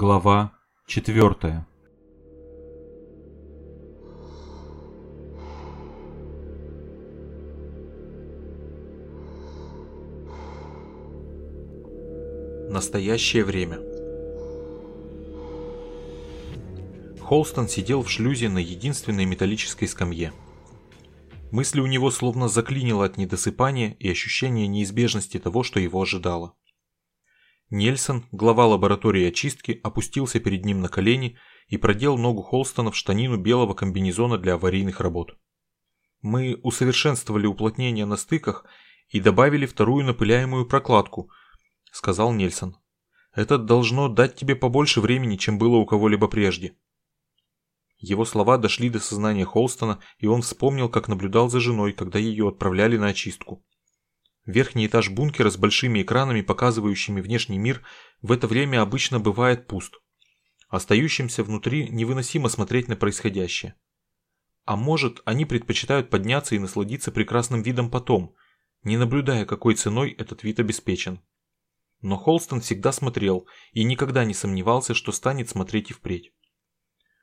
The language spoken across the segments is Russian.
Глава 4 Настоящее время Холстон сидел в шлюзе на единственной металлической скамье. Мысли у него словно заклинило от недосыпания и ощущения неизбежности того, что его ожидало. Нельсон, глава лаборатории очистки, опустился перед ним на колени и продел ногу Холстона в штанину белого комбинезона для аварийных работ. Мы усовершенствовали уплотнение на стыках и добавили вторую напыляемую прокладку, сказал Нельсон. Это должно дать тебе побольше времени, чем было у кого-либо прежде. Его слова дошли до сознания Холстона, и он вспомнил, как наблюдал за женой, когда ее отправляли на очистку. Верхний этаж бункера с большими экранами, показывающими внешний мир, в это время обычно бывает пуст. Остающимся внутри невыносимо смотреть на происходящее. А может, они предпочитают подняться и насладиться прекрасным видом потом, не наблюдая, какой ценой этот вид обеспечен. Но Холстон всегда смотрел и никогда не сомневался, что станет смотреть и впредь.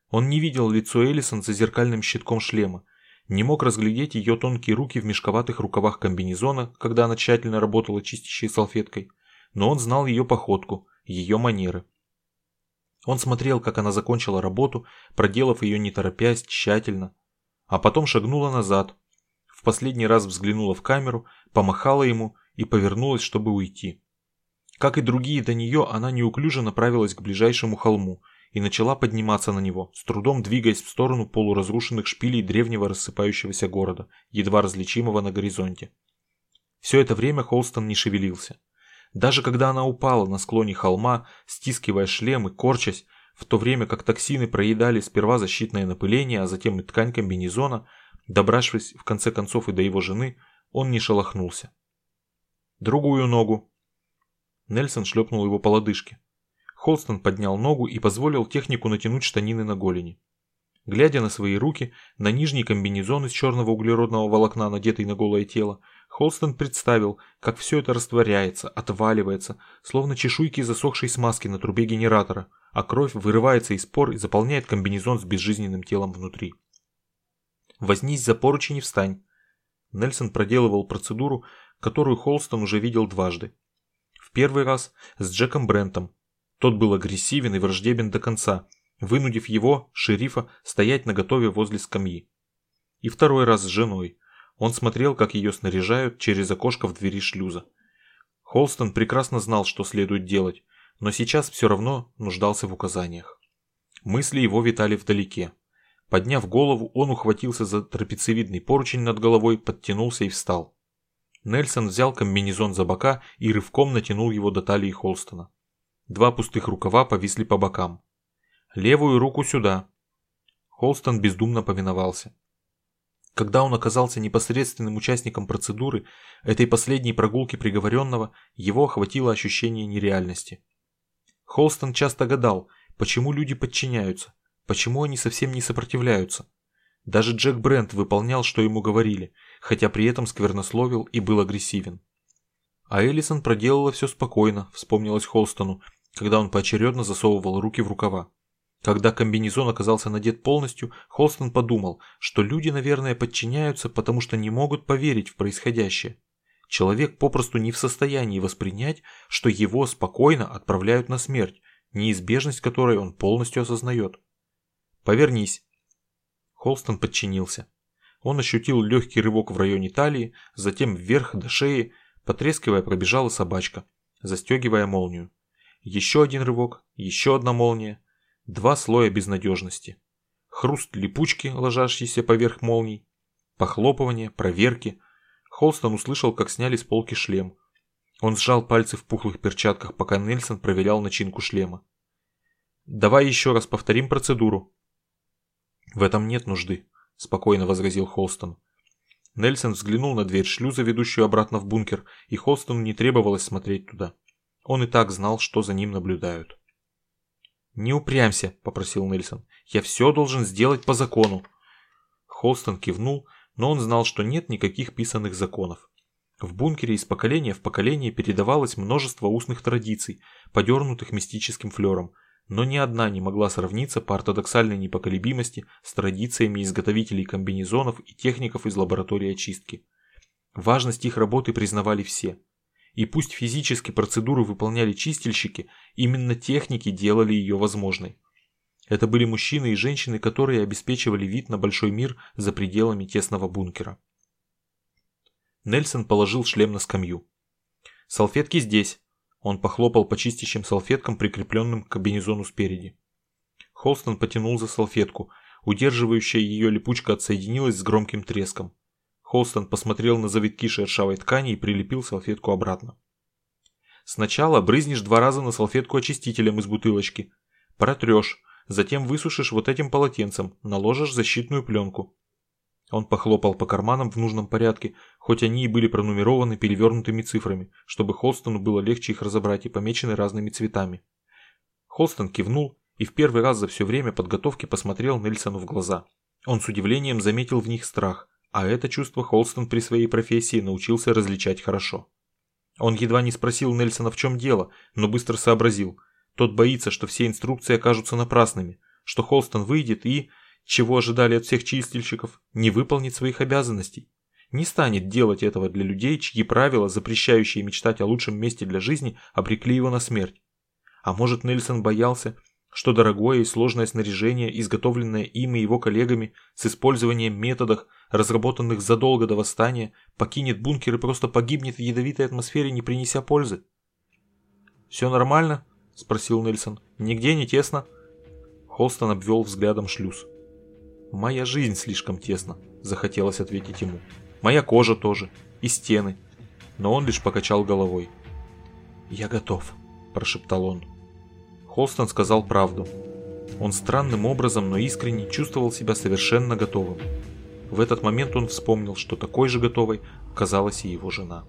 Он не видел лицо Элисон за зеркальным щитком шлема, не мог разглядеть ее тонкие руки в мешковатых рукавах комбинезона, когда она тщательно работала чистящей салфеткой, но он знал ее походку, ее манеры. Он смотрел, как она закончила работу, проделав ее не торопясь, тщательно, а потом шагнула назад, в последний раз взглянула в камеру, помахала ему и повернулась, чтобы уйти. Как и другие до нее, она неуклюже направилась к ближайшему холму – и начала подниматься на него, с трудом двигаясь в сторону полуразрушенных шпилей древнего рассыпающегося города, едва различимого на горизонте. Все это время Холстон не шевелился. Даже когда она упала на склоне холма, стискивая шлем и корчась, в то время как токсины проедали сперва защитное напыление, а затем и ткань комбинезона, добравшись в конце концов и до его жены, он не шелохнулся. «Другую ногу!» Нельсон шлепнул его по лодыжке. Холстон поднял ногу и позволил технику натянуть штанины на голени. Глядя на свои руки, на нижний комбинезон из черного углеродного волокна, надетый на голое тело, Холстон представил, как все это растворяется, отваливается, словно чешуйки засохшей смазки на трубе генератора, а кровь вырывается из пор и заполняет комбинезон с безжизненным телом внутри. «Вознись за поручень и встань». Нельсон проделывал процедуру, которую Холстон уже видел дважды. В первый раз с Джеком Брентом, тот был агрессивен и враждебен до конца, вынудив его, шерифа, стоять наготове возле скамьи. И второй раз с женой. Он смотрел, как ее снаряжают через окошко в двери шлюза. Холстон прекрасно знал, что следует делать, но сейчас все равно нуждался в указаниях. Мысли его витали вдалеке. Подняв голову, он ухватился за трапециевидный поручень над головой, подтянулся и встал. Нельсон взял комбинезон за бока и рывком натянул его до талии Холстона. Два пустых рукава повисли по бокам. «Левую руку сюда!» Холстон бездумно повиновался. Когда он оказался непосредственным участником процедуры, этой последней прогулки приговоренного, его охватило ощущение нереальности. Холстон часто гадал, почему люди подчиняются, почему они совсем не сопротивляются. Даже Джек Брент выполнял, что ему говорили, хотя при этом сквернословил и был агрессивен. А Эллисон проделала все спокойно, вспомнилось Холстону, когда он поочередно засовывал руки в рукава. Когда комбинезон оказался надет полностью, Холстон подумал, что люди, наверное, подчиняются, потому что не могут поверить в происходящее. Человек попросту не в состоянии воспринять, что его спокойно отправляют на смерть, неизбежность которой он полностью осознает. «Повернись». Холстон подчинился. Он ощутил легкий рывок в районе талии, затем вверх до шеи, потрескивая пробежала собачка, застегивая молнию. Еще один рывок, еще одна молния, два слоя безнадежности. Хруст липучки, ложащейся поверх молний, похлопывание, проверки. Холстон услышал, как сняли с полки шлем. Он сжал пальцы в пухлых перчатках, пока Нельсон проверял начинку шлема. «Давай еще раз повторим процедуру». «В этом нет нужды», – спокойно возразил Холстон. Нельсон взглянул на дверь шлюза, ведущую обратно в бункер, и Холстону не требовалось смотреть туда. Он и так знал, что за ним наблюдают. «Не упрямься», – попросил Нельсон. «Я все должен сделать по закону». Холстон кивнул, но он знал, что нет никаких писанных законов. В бункере из поколения в поколение передавалось множество устных традиций, подернутых мистическим флером, но ни одна не могла сравниться по ортодоксальной непоколебимости с традициями изготовителей комбинезонов и техников из лаборатории очистки. Важность их работы признавали все. И пусть физически процедуру выполняли чистильщики, именно техники делали ее возможной. Это были мужчины и женщины, которые обеспечивали вид на большой мир за пределами тесного бункера. Нельсон положил шлем на скамью. «Салфетки здесь», он похлопал по чистящим салфеткам, прикрепленным к комбинезону спереди. Холстон потянул за салфетку. Удерживающая ее липучка отсоединилась с громким треском. Холстон посмотрел на завитки шершавой ткани и прилепил салфетку обратно. Сначала брызнешь два раза на салфетку очистителем из бутылочки. Протрешь, затем высушишь вот этим полотенцем, наложишь защитную пленку. Он похлопал по карманам в нужном порядке, хоть они и были пронумерованы перевернутыми цифрами, чтобы Холстону было легче их разобрать и помечены разными цветами. Холстон кивнул и в первый раз за все время подготовки посмотрел Нельсону в глаза. Он с удивлением заметил в них страх, а это чувство Холстон при своей профессии научился различать хорошо. Он едва не спросил Нельсона в чем дело, но быстро сообразил. Тот боится, что все инструкции окажутся напрасными, что Холстон выйдет и, чего ожидали от всех чистильщиков, не выполнит своих обязанностей. Не станет делать этого для людей, чьи правила, запрещающие мечтать о лучшем месте для жизни, обрекли его на смерть. А может Нельсон боялся, что дорогое и сложное снаряжение, изготовленное им и его коллегами с использованием методов, разработанных задолго до восстания, покинет бункер и просто погибнет в ядовитой атмосфере, не принеся пользы? «Все нормально?» – спросил Нельсон. «Нигде не тесно?» Холстон обвел взглядом шлюз. «Моя жизнь слишком тесна», – захотелось ответить ему. «Моя кожа тоже. И стены». Но он лишь покачал головой. «Я готов», – прошептал он. Холстон сказал правду. Он странным образом, но искренне чувствовал себя совершенно готовым. В этот момент он вспомнил, что такой же готовой оказалась и его жена.